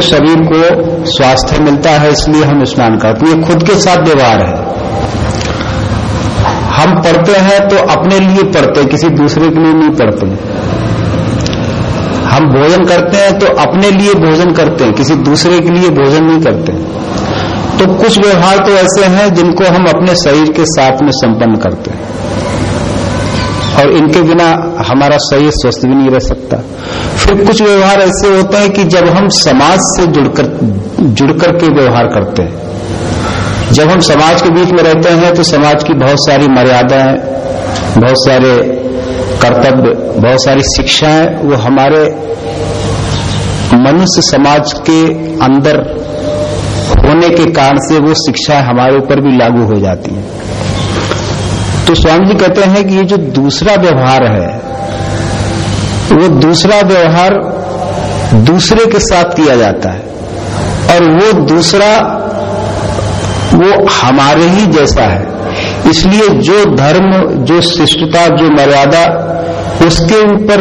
शरीर को स्वास्थ्य मिलता है, इसलिए हम स्नान करते हैं। खुद के साथ व्यवहार है। हम पढ़ते हैं तो अपने लिए पढ़ते किसी दूसरे के लिए नहीं पढ़ते। हम भोजन करते हैं तो अपने लिए भोजन करते हैं, किसी दूसरे के लिए भोजन नहीं करते। तो कुछ व्यवहार तो ऐसे हैं जिनको हम अपने शरीर के साथ में संपन्न करते हैं। और इनके बिना हमारा शरीर स्वस्थ भी नहीं रह सकता। फिर कुछ व्यवहार ऐसे होते हैं कि जब हम समाज से जुड़कर जुड़कर के व्यवहार करते हैं। जब हम समाज के बीच में रहते हैं तो समाज की बहुत सारी मर्यादाएँ, बहुत सारे कर्तव्य, बहुत सारी शिक्षाएँ, वो हमारे मनुष्य समाज के अंदर होने के कारण से वो शिक्षाएँ हमारे ऊपर भी लागू हो जाती हैं। तो स्वामी जी कहते हैं कि ये जो दूसरा व्यवहार है वो दूसरा व्यवहार दूसरे के साथ किया जाता है। और वो दूसरा वो हमारे ही जैसा है। इसलिए जो धर्म, जो शिष्टता, जो मर्यादा उसके ऊपर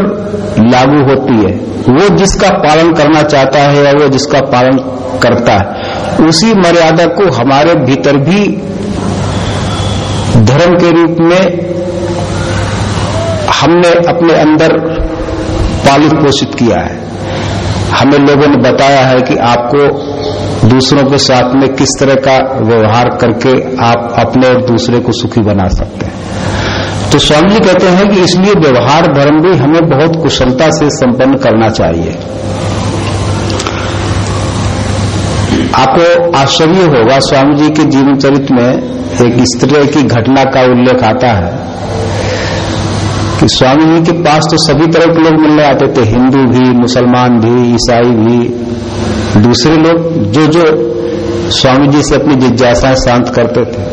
लागू होती है। वो जिसका पालन करना चाहता है या वो जिसका पालन करता है, उसी मर्यादा को हमारे भीतर भी धर्म के रूप में हमने अपने अंदर पालित पोषित किया है। हमें लोगों ने बताया है कि आपको दूसरों के साथ में किस तरह का व्यवहार करके आप अपने और दूसरे को सुखी बना सकते हैं। तो स्वामी जी कहते हैं कि इसलिए व्यवहार धर्म भी हमें बहुत कुशलता से संपन्न करना चाहिए। आपको आश्चर्य होगा स्वामी जी के जीवन चरित्र में एक इस तरह की घटना का उल्लेख आता है। कि स्वामी जी के पास तो सभी तरह के लोग मिलने आते थे। हिंदू भी, मुसलमान भी, ईसाई भी। दूसरे लोग जो जो स्वामी जी से अपनी जिज्ञासा शांत करते थे।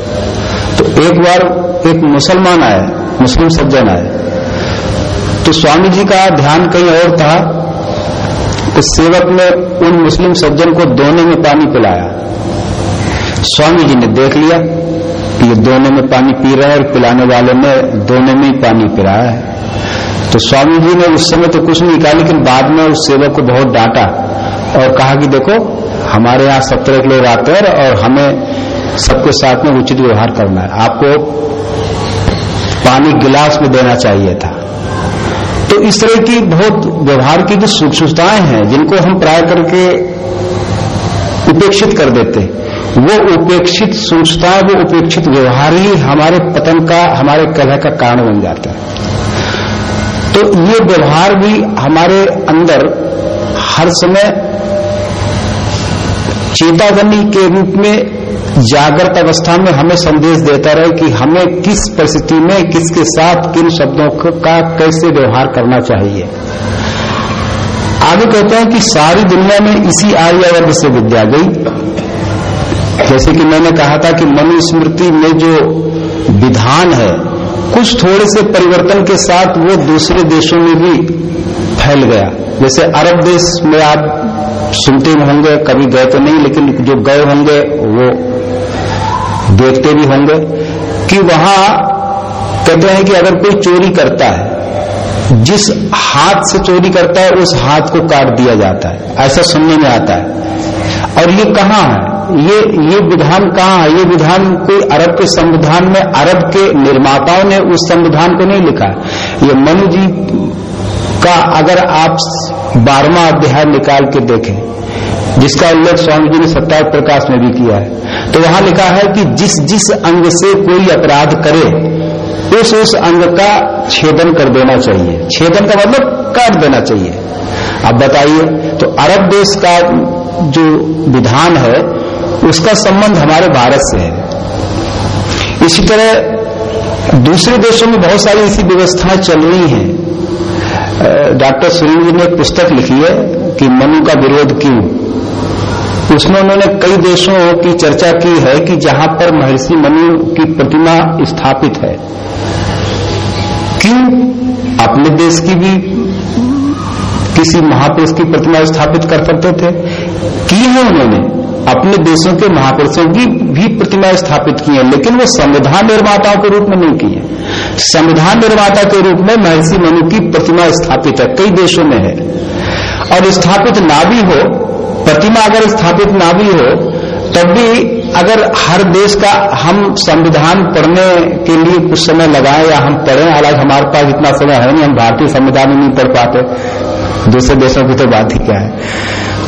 तो एक बार एक मुसलमान आए, मुस्लिम सज्जन आए। तो स्वामी जी का ध्यान कहीं और था तो सेवक ने उन मुस्लिम सज्जन को दोने में पानी पिलाया। स्वामी जी ने देख लिया। ये दोने में पानी पी रहे है और पिलाने वाले में दोनों में ही पानी पिलाया है। तो स्वामी जी ने उस समय तो कुछ नहीं कहा, लेकिन बाद में उस सेवक को बहुत डांटा और कहा कि देखो, हमारे यहाँ सत्रह लोग आते हैं और हमें सबके साथ में उचित व्यवहार करना है। आपको पानी गिलास में देना चाहिए था। तो इस तरह की बहुत व्यवहार की जो सूक्ष्मताएँ हैं, जिनको हम प्राय करके उपेक्षित कर देते वो उपेक्षित सूक्ष्मताएँ वो उपेक्षित व्यवहार ही हमारे पतन का, हमारे कलह का कारण बन जाता है। तो ये व्यवहार भी हमारे अंदर हर समय चेतावनी के रूप में, जागृत अवस्था में हमें संदेश देता रहे कि हमें किस परिस्थिति में, किसके साथ किन शब्दों का कैसे व्यवहार करना चाहिए। आगे कहते हैं कि सारी दुनिया में इसी आर्यावर्ग से विद्या गई। जैसे कि मैंने कहा था कि मनुस्मृति में जो विधान है, कुछ थोड़े से परिवर्तन के साथ वो दूसरे देशों में भी फैल गया। जैसे अरब देश में आप सुनते होंगे, कभी गए तो नहीं, लेकिन जो गए होंगे, वो देखते भी होंगे कि वहाँ कहते हैं कि अगर कोई चोरी करता है, जिस हाथ से चोरी करता है, उस हाथ को काट दिया जाता है। ऐसा सुनने में आता है। और ये कहाँ है? ये ये विधान कहाँ है? ये विधान कोई अरब के संविधान में अरब के निर्माताओं ने उस संविधान को नहीं लिखा। ये मनु जी का अगर आप बारहवा अध्याय निकाल के देखें, जिसका उल्लेख स्वामी जी ने सत्याग्रह प्रकाश में भी किया है तो वहाँ लिखा है कि जिस जिस अंग से कोई अपराध करे, उस उस अंग का छेदन कर देना चाहिए। छेदन का मतलब काट देना चाहिए। अब बताइए तो अरब देश का जो विधान है उसका संबंध हमारे भारत से है। इसी तरह दूसरे देशों में बहुत सारी ऐसी व्यवस्थाएँ चल रही हैं। डॉक्टर सुनील जी ने एक पुस्तक लिखी है कि मनु का विरोध क्यों? उसमें उन्होंने कई देशों की चर्चा की है कि जहाँ पर महर्षि मनु की प्रतिमा स्थापित है। क्यों? अपने देश की भी किसी महापुरुष की प्रतिमा स्थापित कर सकते थे? की है उन्होंने? अपने देशों के महापुरुषों की भी प्रतिमा स्थापित की है, लेकिन वो संविधान निर्माताओं के रूप में नहीं की है। संविधान निर्माता के रूप में महर्षि मनु की प्रतिमा स्थापित है, कई देशों में है। और स्थापित ना भी हो, प्रतिमा अगर स्थापित ना भी हो तब भी अगर हर देश का हम संविधान पढ़ने के लिए कुछ समय लगाएँ या हम पढ़ें, हालाँकि हमारे पास इतना समय है नहीं, हम भारतीय संविधान नहीं पढ़ पाते। दूसरे देशों की तो बात ही क्या है।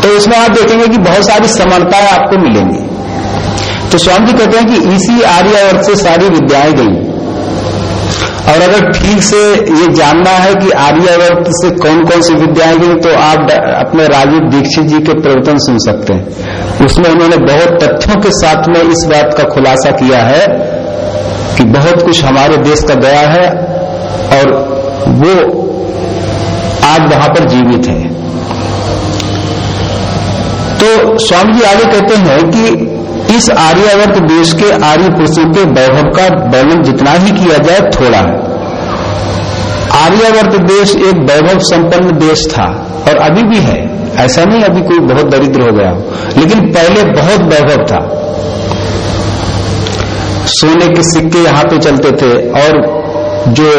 तो इसमें आप देखेंगे कि बहुत सारी समानताएँ आपको मिलेंगी। तो स्वामी जी कहते हैं कि इसी आर्य और से सारी विद्याएँ गई। और अगर ठीक से ये जानना है कि आर्यावर्त से कौन कौन सी विद्याएँ गई तो आप अपने राजीव दीक्षित जी के प्रवचन सुन सकते हैं। उसमें उन्होंने बहुत तथ्यों के साथ में इस बात का खुलासा किया है कि बहुत कुछ हमारे देश का गया है और वो आज वहाँ पर जीवित है। तो स्वामी जी आगे कहते हैं कि इस आर्यावर्त देश के आर्य पुरुषों के वैभव का वर्णन जितना ही किया जाए, थोड़ा। आर्यावर्त देश एक वैभव संपन्न देश था और अभी भी है। ऐसा नहीं अभी कोई बहुत दरिद्र हो गया, लेकिन पहले बहुत वैभव था। सोने के सिक्के यहाँ पे चलते थे और जो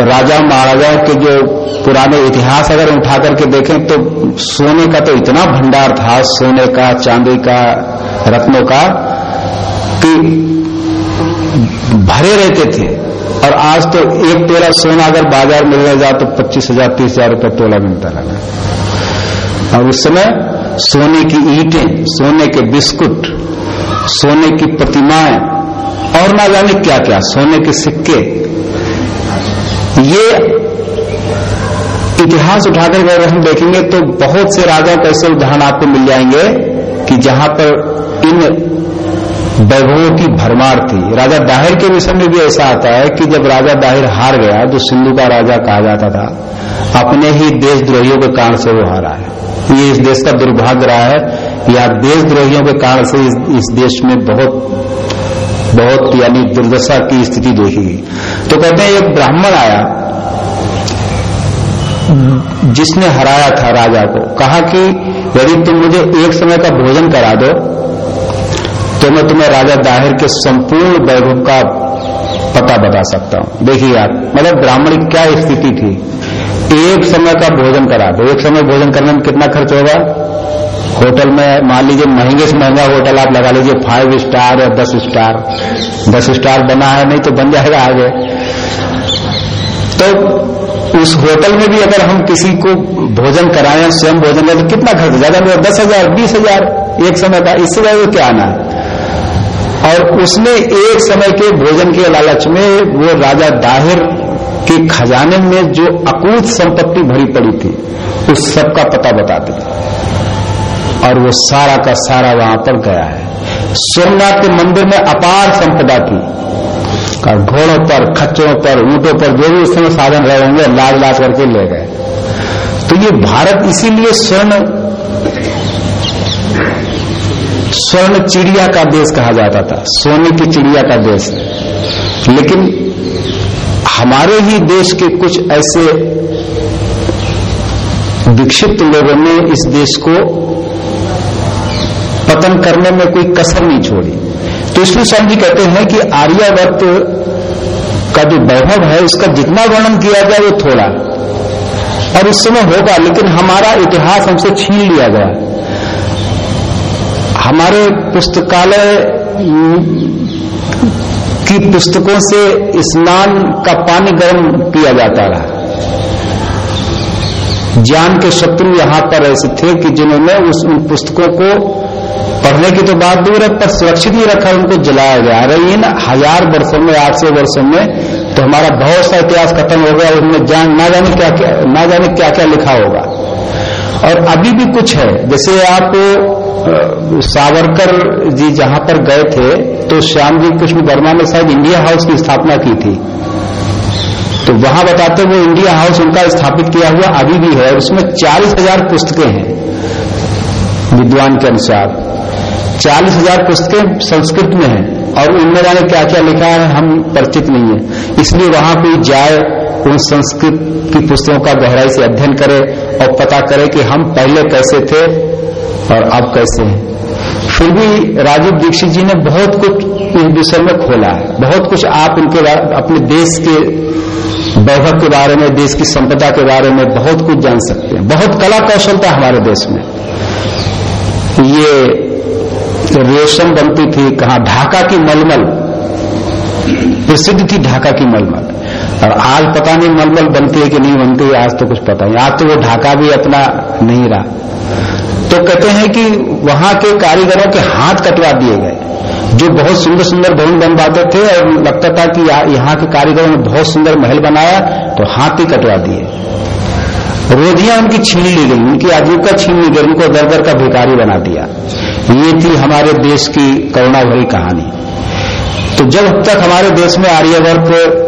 राजा महाराजा के जो पुराने इतिहास अगर उठा करके देखें तो सोने का तो इतना भंडार था, सोने का, चांदी का रत्नों का कि भरे रहते थे। और आज तो एक तोला सोना अगर बाज़ार में मिलने जाए तो पच्चीस हज़ार, तीस हज़ार रुपये तोला मिलता लगा और उस समय सोने की ईंटें, सोने के बिस्कुट, सोने की प्रतिमाएँ और ना जाने क्या क्या सोने के सिक्के। ये इतिहास उठाकर अगर हम देखेंगे तो बहुत से राजाओं का ऐसे उदाहरण आपको मिल जाएँगे कि जहाँ पर इन वैभवों की भरमार थी। राजा दाहिर के विषय में भी ऐसा आता है कि जब राजा दाहिर हार गया जो सिंधु का राजा कहा जाता था अपने ही देशद्रोहियों के कारण से वो हारा है। ये इस देश का दुर्भाग्य रहा है या देशद्रोहियों के कारण से इस, इस देश में बहुत बहुत यानी दुर्दशा की स्थिति देखी गई। तो कहते हैं एक ब्राह्मण आया जिसने हराया था राजा को। कहा कि यदि तुम मुझे एक समय का भोजन करा दो तो मैं तुम्हें राजा दाहिर के संपूर्ण वैभव का पता बता सकता हूँ। देखिए आप मतलब ब्राह्मण की क्या स्थिति थी? एक समय का भोजन करा दो। एक समय भोजन करने में कितना खर्च होगा? होटल में मान लीजिए महँगे से महँगा होटल आप लगा लीजिए फाइव स्टार या दस स्टार दस स्टार बना है, नहीं तो बन जाएगा आगे। तो उस होटल में भी अगर हम किसी को भोजन कराएँ, स्वयं भोजन करें तो कितना खर्च ज़्यादा दस हज़ार, बीस हज़ार एक समय का। इससे ज़्यादा क्या आना? है और उसने एक समय के भोजन के लालच में वो राजा दाहिर के खजाने में जो अकूत संपत्ति भरी पड़ी थी, उस सब का पता बता दिया और वो सारा का सारा वहाँ पर गया है। सोमनाथ के मंदिर में अपार संपदा थी। घोड़ों पर, खच्चरों पर, ऊंटों पर जो भी उस समय साधन रहे होंगे लाज लाज करके ले गए। तो ये भारत इसीलिए स्वर्ण स्वर्ण चिड़िया का देश कहा जाता था। सोने की चिड़िया का देश। लेकिन हमारे ही देश के कुछ ऐसे विक्षिप्त लोगों ने इस देश को पतन करने में कोई कसर नहीं छोड़ी। तो इसलिए स्वामी जी कहते हैं कि आर्यावर्त का जो वैभव है, उसका जितना वर्णन किया जाए वो थोड़ा। और उस समय होगा, लेकिन हमारा इतिहास हमसे छीन लिया गया। हमारे पुस्तकालय की पुस्तकों से स्नान का पानी गर्म किया जाता रहा। ज्ञान के शत्रु यहाँ पर ऐसे थे कि जिन्होंने उस उन पुस्तकों को पढ़ने की तो बात दूर है, पर सुरक्षित ही रखा, उनको जलाया गया। अरे इन हज़ार वर्षों में, आठ सौ वर्षों में तो हमारा बहुत सा इतिहास खत्म हो गया उसमें ज्ञान ना जाने क्या क्या ना जाने क्या क्या लिखा होगा? और अभी भी कुछ है। जैसे आप सावरकर जी जहाँ पर गए थे तो श्याम जी कृष्ण वर्मा ने शायद इंडिया हाउस की स्थापना की थी। तो वहाँ बताते हुए इंडिया हाउस उनका स्थापित किया हुआ अभी भी है उसमें चालीस हज़ार पुस्तकें हैं विद्वान के अनुसार। चालीस हज़ार पुस्तकें संस्कृत में हैं, और उनमें जाने क्या क्या लिखा है हम परिचित नहीं है। इसलिए वहाँ कोई जाए उन संस्कृत की पुस्तकों का गहराई से अध्ययन करें और पता करे कि हम पहले कैसे थे और अब कैसे हैं। फिर भी राजीव दीक्षित जी ने बहुत कुछ इस विषय में खोला है। बहुत कुछ आप उनके अपने देश के वैभव के बारे में, देश की संपदा के बारे में बहुत कुछ जान सकते हैं। बहुत कला कौशलता हमारे देश में। ये रेशम बनती थी, कहा ढाका की मलमल, प्रसिद्ध थी ढाका की मलमल। और आज पता नहीं मलमल बनती है कि नहीं बनती है, आज तो कुछ पता नहीं। आज तो वो ढाका भी अपना नहीं रहा। तो कहते हैं कि वहाँ के कारीगरों के हाथ कटवा दिए गए। जो बहुत सुंदर सुंदर भवन बनवाते थे और लगता था कि यहाँ के कारीगरों ने बहुत सुंदर महल बनाया तो हाथ ही कटवा दिए। रोजियाँ उनकी छीन ली गई, उनकी आजीविका छीन ली गई, उनको दर दर का भिकारी बना दिया। ये थी हमारे देश की करुणा भरी कहानी। तो जब तक हमारे देश में आर्यवर्त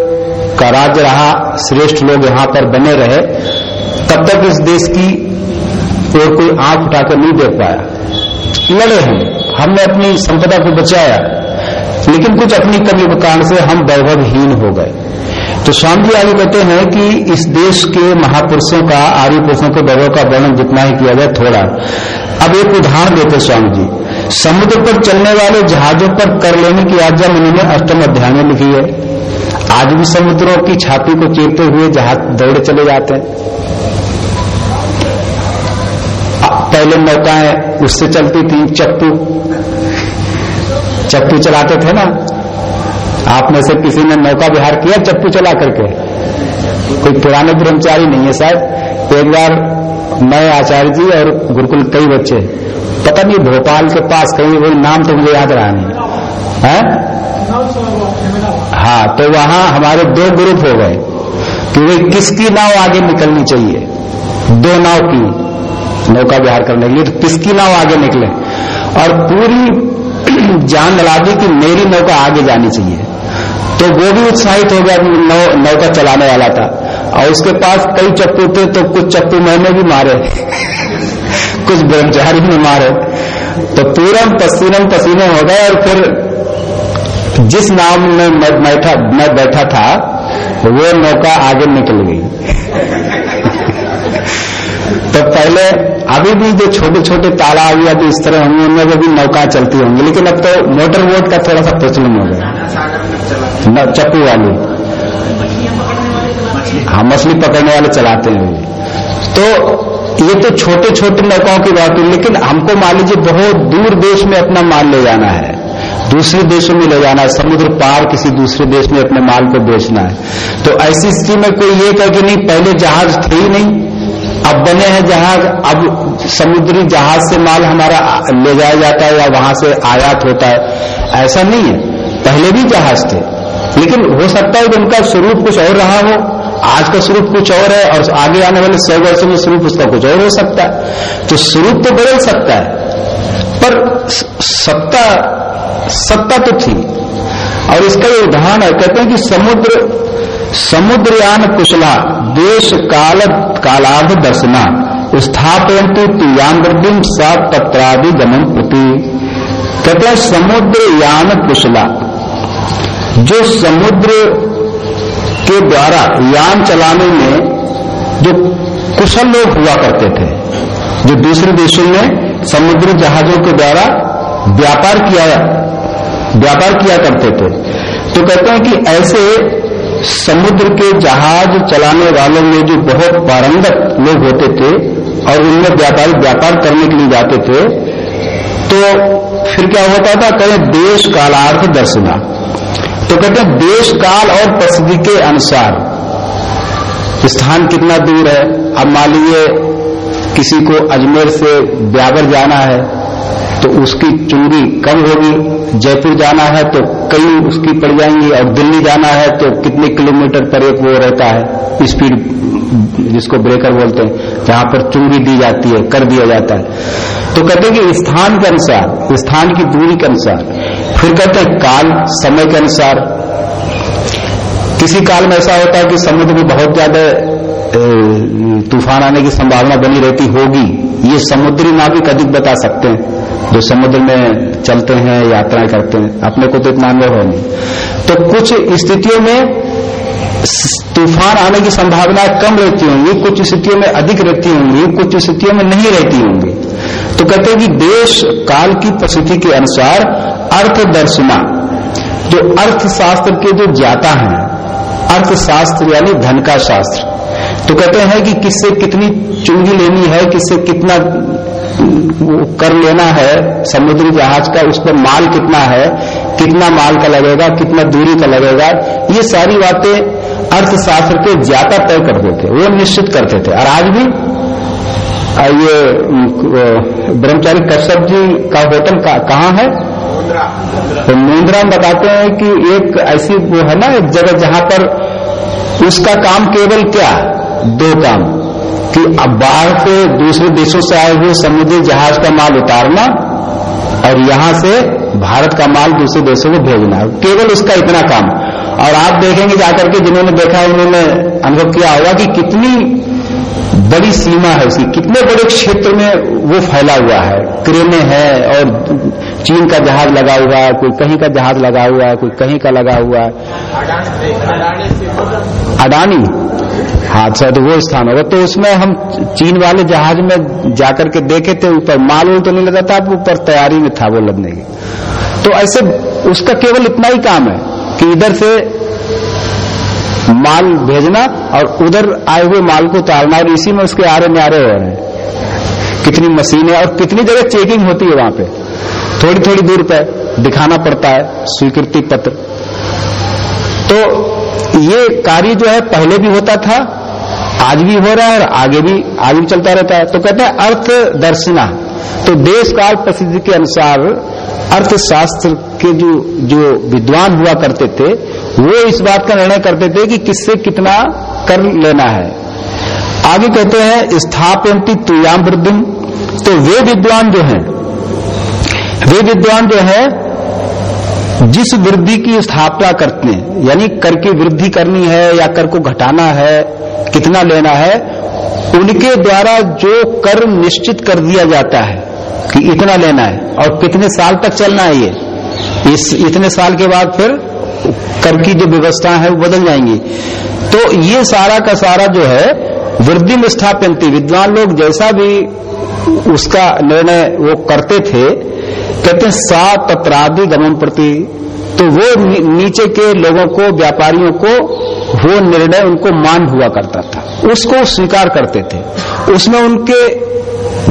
का राज्य रहा, श्रेष्ठ लोग यहाँ पर बने रहे, तब तक इस देश की और कोई आँख उठाकर नहीं देख पाया। लड़े हम हमने अपनी संपदा को बचाया, लेकिन कुछ अपनी कमी के कारण से हम वैभवहीन हो गए। तो स्वामी जी आगे कहते हैं कि इस देश के महापुरुषों का, आर्य पुरुषों के वैभव का वर्णन जितना ही किया जाए थोड़ा। अब एक उदाहरण देते स्वामी जी। समुद्र पर चलने वाले जहाजों पर कर लेने की आज्ञा उन्होंने अष्टम अध्याय में लिखी है। आज भी समुद्रों की छाती को चीरते हुए जहाज़ दौड़े चले जाते हैं। पहले नौकाएँ उससे चलती थी, चप्पू। चप्पू चलाते थे ना? आप में से किसी ने नौका विहार किया, चप्पू चला करके? कोई पुराने ब्रह्मचारी नहीं है शायद एक बार मैं, आचार्य जी और गुरुकुल कई बच्चे, पता नहीं भोपाल के पास कहीं वही नाम तो मुझे याद रहा नहीं। है? हाँ तो वहाँ हमारे दो ग्रुप हो गए कि वे किसकी नाव आगे निकलनी चाहिए? दो नाव की। नौका विहार करने के लिए तो किसकी नाव आगे निकले? और पूरी जान लड़ा दी कि मेरी नौका आगे जानी चाहिए। तो वो भी उत्साहित हो गया नौ, नौका चलाने वाला था। और उसके पास कई चप्पू थे तो कुछ चप्पू मैंने भी मारे। कुछ ब्रह्मचारी ने मारे। तो पूरम पसीनम पसीने हो गए और फिर जिस नाव में बैठा, मैं बैठा था, वो नौका आगे निकल गई। तो पहले अभी भी जो छोटे छोटे तालाब या जो इस तरह होंगे, उनमें भी नौका चलती होंगी, लेकिन अब तो मोटर बोट का थोड़ा सा प्रचलन हो गया। चप्पू वाली। हाँ मछली पकड़ने वाले चलाते हैं। तो ये तो छोटे छोटे नौकाओं की बात है लेकिन हमको मान लीजिए बहुत दूर देश में अपना माल ले जाना है। दूसरे देशों में ले जाना है, समुद्र पार किसी दूसरे देश में अपने माल को बेचना है। तो ऐसी स्थिति में कोई ये कहे कि नहीं, पहले जहाज़ थे ही नहीं, अब बने हैं जहाज़, अब समुद्री जहाज़ से माल हमारा ले जाया जाता है या वहाँ से आयात होता है। ऐसा नहीं है, पहले भी जहाज़ थे। लेकिन हो सकता है कि उनका स्वरूप कुछ और रहा हो, आज का स्वरूप कुछ और है, और आगे आने वाले सौ वर्षों में स्वरूप उसका कुछ और हो सकता है। तो स्वरूप तो बदल सकता है, पर सत्ता सत्ता तो थी। और इसका ये उदाहरण है, कहते हैं कि समुद्र, समुद्रयान कुशला, देश काल कालाध दर्शना स्थापयंतु तुयांग्रदिम सा पत्रादि गमन प्रति कहते हैं समुद्र यान कुशला, जो समुद्र के द्वारा यान चलाने में जो कुशल लोग हुआ करते थे, जो दूसरे देशों में समुद्री जहाजों के द्वारा व्यापार किया व्यापार किया करते थे। तो कहते हैं कि ऐसे समुद्र के जहाज़ चलाने वालों में जो बहुत पारंगत लोग होते थे और उनमें व्यापारी व्यापार करने के लिए जाते थे तो फिर क्या होता था? कहें देश कालार्थ दर्शना। तो कहते हैं देश काल और प्रसिद्धि के अनुसार स्थान कितना दूर है? अब मान लीजिए किसी को अजमेर से ब्यावर जाना है तो उसकी चुंगी कम होगी। जयपुर जाना है तो कई उसकी पड़ जाएँगी और दिल्ली जाना है तो कितने किलोमीटर पर एक वो रहता है? स्पीड जिसको ब्रेकर बोलते हैं, जहाँ पर चुंगी दी जाती है, कर दिया जाता है। तो कहते हैं कि स्थान के अनुसार, स्थान की दूरी के अनुसार, फिर कहते हैं काल, समय के अनुसार। किसी काल में ऐसा होता है कि समुद्र में बहुत ज़्यादा तूफ़ान आने की संभावना बनी रहती होगी। ये समुद्री नाविक अधिक बता सकते हैं। जो समुद्र में चलते हैं, यात्राएँ करते हैं, अपने को तो इतना अनुभव नहीं। तो कुछ स्थितियों में तूफ़ान आने की संभावना कम रहती होंगी, कुछ स्थितियों में अधिक रहती होंगी, कुछ स्थितियों में नहीं रहती होंगी। तो कहते हैं कि देश काल की परिस्थिति के अनुसार अर्थ दर्शना जो अर्थशास्त्र के जो ज्ञाता हैं, अर्थशास्त्र यानी धन का शास्त्र। तो कहते हैं कि किससे कितनी चुंगी लेनी है, किससे कितना कर लेना है, समुद्री जहाज़ का उस पर माल कितना है, कितना माल का लगेगा, कितना दूरी का लगेगा, ये सारी बातें अर्थशास्त्र के ज़्यादा तय करते थे वो निश्चित करते थे। और आज भी ये ब्रह्मचारी कश्यप जी का होटल कहाँ है? तो मुंद्रा में बताते हैं कि एक ऐसी वो है ना, एक जगह जहाँ पर उसका काम केवल क्या? दो काम। कि अब बाहर से दूसरे देशों से आए हुए समुद्री जहाज़ का माल उतारना और यहाँ से भारत का माल दूसरे देशों को भेजना। केवल उसका इतना काम। और आप देखेंगे जाकर के जिन्होंने देखा, उन्होंने अनुभव किया होगा कि कितनी बड़ी सीमा है उसकी, कितने बड़े क्षेत्र में वो फैला हुआ है। क्रेने हैं और चीन का जहाज़ लगा हुआ है, कोई कहीं का जहाज़ लगा हुआ है, कोई कहीं का लगा हुआ है। अडानी। हाँ अच्छा तो वो स्थान होगा। तो उसमें हम चीन वाले जहाज़ में जाकर के देखे थे, ऊपर माल उल तो नहीं लगा था ऊपर तैयारी में था वो लगने की। तो ऐसे उसका केवल इतना ही काम है कि इधर से माल भेजना और उधर आए हुए माल को उतारना, और इसी में उसके आरे न्यारे हो रहे हैं। कितनी मशीनें और कितनी जगह चेकिंग होती है वहाँ पे। थोड़ी थोड़ी दूर पे दिखाना पड़ता है, स्वीकृति पत्र। तो ये कार्य जो है पहले भी होता था, आज भी हो रहा है और आगे भी आगे भी चलता रहता है। तो कहते हैं अर्थ दर्शना तो देश काल प्रसिद्धि के अनुसार अर्थशास्त्र के जो जो विद्वान हुआ करते थे, वो इस बात का निर्णय करते थे कि किससे कितना कर लेना है। आगे कहते हैं स्थापयंती तुयाम वृद्धि। तो वे विद्वान जो हैं, वे विद्वान जो है जिस वृद्धि की स्थापना करते हैं, यानी कर की वृद्धि करनी है या कर को घटाना है, कितना लेना है, उनके द्वारा जो कर निश्चित कर दिया जाता है कि इतना लेना है और कितने साल तक चलना है ये, इस इतने साल के बाद फिर कर की जो व्यवस्था है वो बदल जाएँगी। तो ये सारा का सारा जो है, वृद्धि में स्थापित विद्वान लोग जैसा भी उसका निर्णय वो करते थे, कहते हैं सा तत्रादि गमन प्रति। तो वो नीचे के लोगों को, व्यापारियों को, वो निर्णय उनको मान हुआ करता था। उसको स्वीकार करते थे। उसमें उनके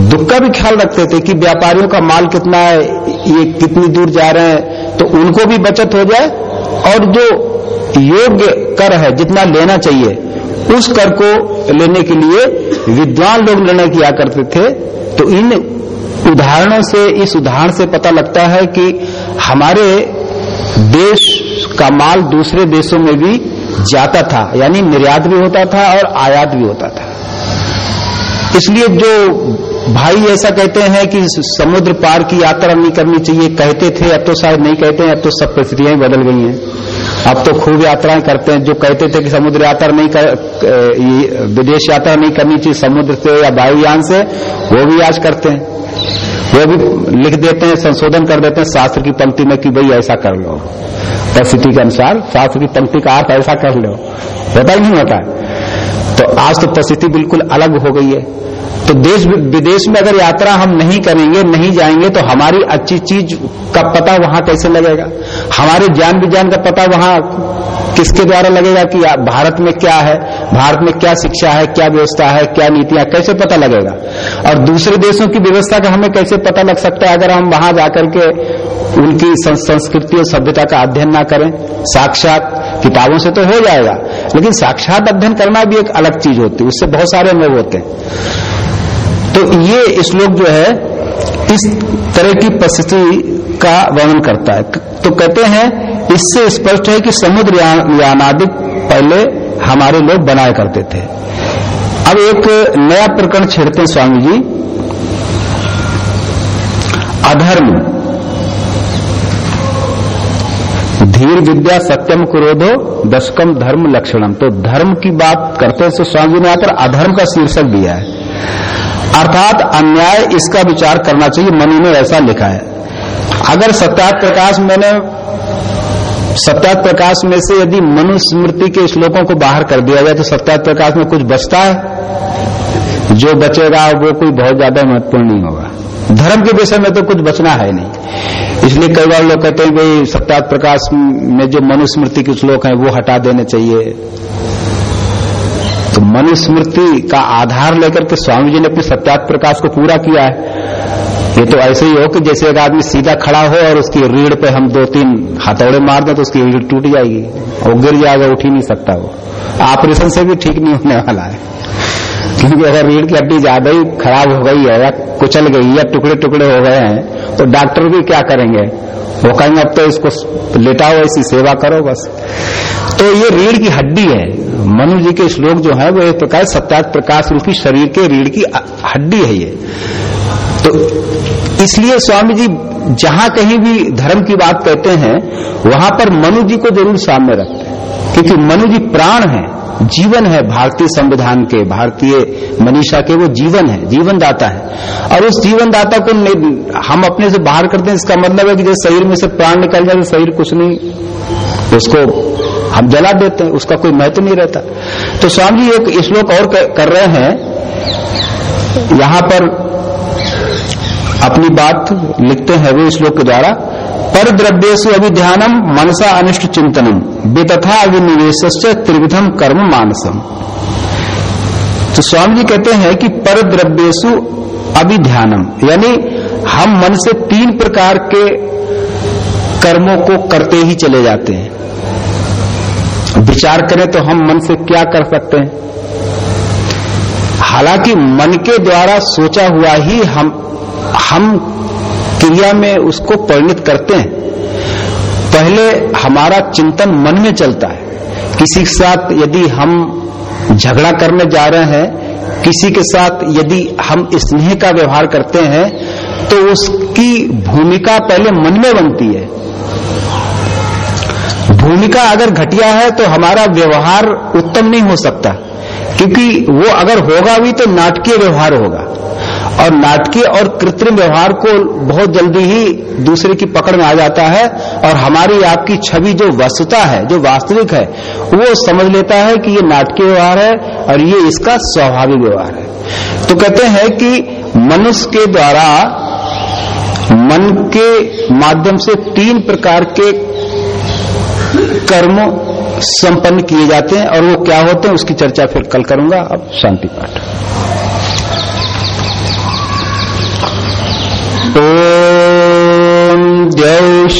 दुख का भी ख्याल रखते थे कि व्यापारियों का माल कितना है, ये कितनी दूर जा रहे हैं तो उनको भी बचत हो जाए, और जो योग्य कर है, जितना लेना चाहिए उस कर को लेने के लिए विद्वान लोग निर्णय किया करते थे तो इन उदाहरणों से, इस उदाहरण से पता लगता है कि हमारे देश का माल दूसरे देशों में भी जाता था, यानी निर्यात भी होता था और आयात भी होता था। इसलिए जो भाई ऐसा कहते हैं कि समुद्र पार की यात्रा नहीं करनी चाहिए, कहते थे, अब तो शायद नहीं कहते हैं, अब तो सब परिस्थितियाँ बदल गई हैं। अब तो खूब यात्राएँ करते हैं, जो कहते थे कि समुद्र यात्रा नहीं कर विदेश यात्रा नहीं करनी चाहिए, समुद्र से या वायुयान से, वो भी आज करते हैं। वो भी लिख देते हैं, संशोधन कर देते हैं शास्त्र की पंक्ति में कि भाई ऐसा कर लो। परिस्थिति के अनुसार शास्त्र की पंक्ति का अर्थ ऐसा कर लो। होता ही नहीं होता। तो आज तो परिस्थिति बिल्कुल अलग हो गई है। तो देश, विदेश में अगर यात्रा हम नहीं करेंगे, नहीं जाएँगे तो हमारी अच्छी चीज़ का पता वहाँ कैसे लगेगा? हमारे ज्ञान विज्ञान का पता वहाँ किसके द्वारा लगेगा कि भारत में क्या है, भारत में क्या शिक्षा है, क्या व्यवस्था है, क्या नीतियाँ, कैसे पता लगेगा? और दूसरे देशों की व्यवस्था का हमें कैसे पता लग सकता है अगर हम वहाँ जाकर के उनकी संस्कृति और सभ्यता का अध्ययन ना करें? साक्षात किताबों से तो हो जाएगा, लेकिन साक्षात अध्ययन करना भी एक अलग चीज़ होती है, उससे बहुत सारे अनुभव होते हैं। तो ये श्लोक जो है, इस तरह की परिस्थिति का वर्णन करता है। तो कहते हैं, इससे स्पष्ट है कि समुद्र यानादिक पहले हमारे लोग बनाया करते थे। अब एक नया प्रकरण छेड़ते हैं स्वामी जी। अधर्म। धीर विद्या सत्यम क्रोधो दशकम धर्म लक्षणम। तो धर्म की बात करते हैं तो स्वामी जी ने आकर अधर्म का शीर्षक दिया है। अर्थात अन्याय इसका विचार करना चाहिए, मनु ने ऐसा लिखा है। अगर सत्यात प्रकाश मैंने, सत्यात प्रकाश में से यदि मनुस्मृति के श्लोकों को बाहर कर दिया जाए तो सत्यात प्रकाश में कुछ बचता है? जो बचेगा, वो कोई बहुत ज़्यादा महत्वपूर्ण नहीं होगा। धर्म के विषय में तो कुछ बचना है नहीं। इसलिए कई बार लोग कहते हैं भाई, सत्यात प्रकाश में जो मनुस्मृति के श्लोक हैं, वो हटा देने चाहिए। तो मनुस्मृति का आधार लेकर के स्वामी जी ने अपने सत्यात प्रकाश को पूरा किया है। ये तो ऐसे ही हो कि जैसे एक आदमी सीधा खड़ा हो और उसकी रीढ़ पे हम दो तीन हथौड़े मार दें तो उसकी रीढ़ टूट जाएगी। वो गिर जाएगा, उठ ही नहीं सकता वो। ऑपरेशन से भी ठीक नहीं होने वाला है। क्योंकि अगर रीढ़ की हड्डी ज़्यादा ही खराब हो गई है या कुचल गई या टुकड़े टुकड़े हो गए हैं तो डॉक्टर भी क्या करेंगे? वो कहेंगे, अब तो इसको लेटाओ ऐसी सेवा करो बस। तो ये रीढ़ की हड्डी है। मनु जी के श्लोक जो है, वो एक प्रकार सत्यात प्रकाश उनकी शरीर के रीढ़ की हड्डी है ये। तो इसलिए स्वामी जी जहाँ कहीं भी धर्म की बात कहते हैं, वहाँ पर मनु जी को ज़रूर सामने रखते हैं। क्योंकि मनु जी प्राण है, जीवन है भारतीय संविधान के, भारतीय मनीषा के, वो जीवन है जीवन दाता है। और उस जीवन दाता को हम अपने से बाहर करते हैं, इसका मतलब है कि जैसे शरीर में से प्राण निकल जाए तो शरीर कुछ नहीं। उसको हम जला देते हैं, उसका कोई महत्व नहीं रहता। तो स्वामी जी एक श्लोक और कर रहे हैं। यहाँ पर अपनी बात लिखते हैं वे श्लोक के द्वारा पर द्रव्येशु अभिध्यानम मनसा अनिष्ट चिंतनम बेतथा अभिनिवेश त्रिविधम कर्म मानसम। तो स्वामी जी कहते हैं कि पर द्रव्येशु अभिध्यानम यानी हम मन से तीन प्रकार के कर्मों को करते ही चले जाते हैं। विचार करें तो हम मन से क्या कर सकते हैं? हालाँकि मन के द्वारा सोचा हुआ ही हम हम क्रिया में उसको परिणित करते हैं। पहले हमारा चिंतन मन में चलता है। किसी के साथ यदि हम झगड़ा करने जा रहे हैं, किसी के साथ यदि हम स्नेह का व्यवहार करते हैं तो उसकी भूमिका पहले मन में बनती है। भूमिका अगर घटिया है तो हमारा व्यवहार उत्तम नहीं हो सकता, क्योंकि वो अगर होगा भी तो नाटकीय व्यवहार होगा। और नाटकीय और कृत्रिम व्यवहार को बहुत जल्दी ही दूसरे की पकड़ में आ जाता है और हमारी आपकी छवि जो वस्तुता है, जो वास्तविक है, वो समझ लेता है कि ये नाटकीय व्यवहार है और ये इसका स्वाभाविक व्यवहार है। तो कहते हैं कि मनुष्य के द्वारा मन के माध्यम से तीन प्रकार के कर्म संपन्न किए जाते हैं और वो क्या होते हैं, उसकी चर्चा फिर कल करूँगा। अब शांति पाठ। ಓಂ ಜೌಷ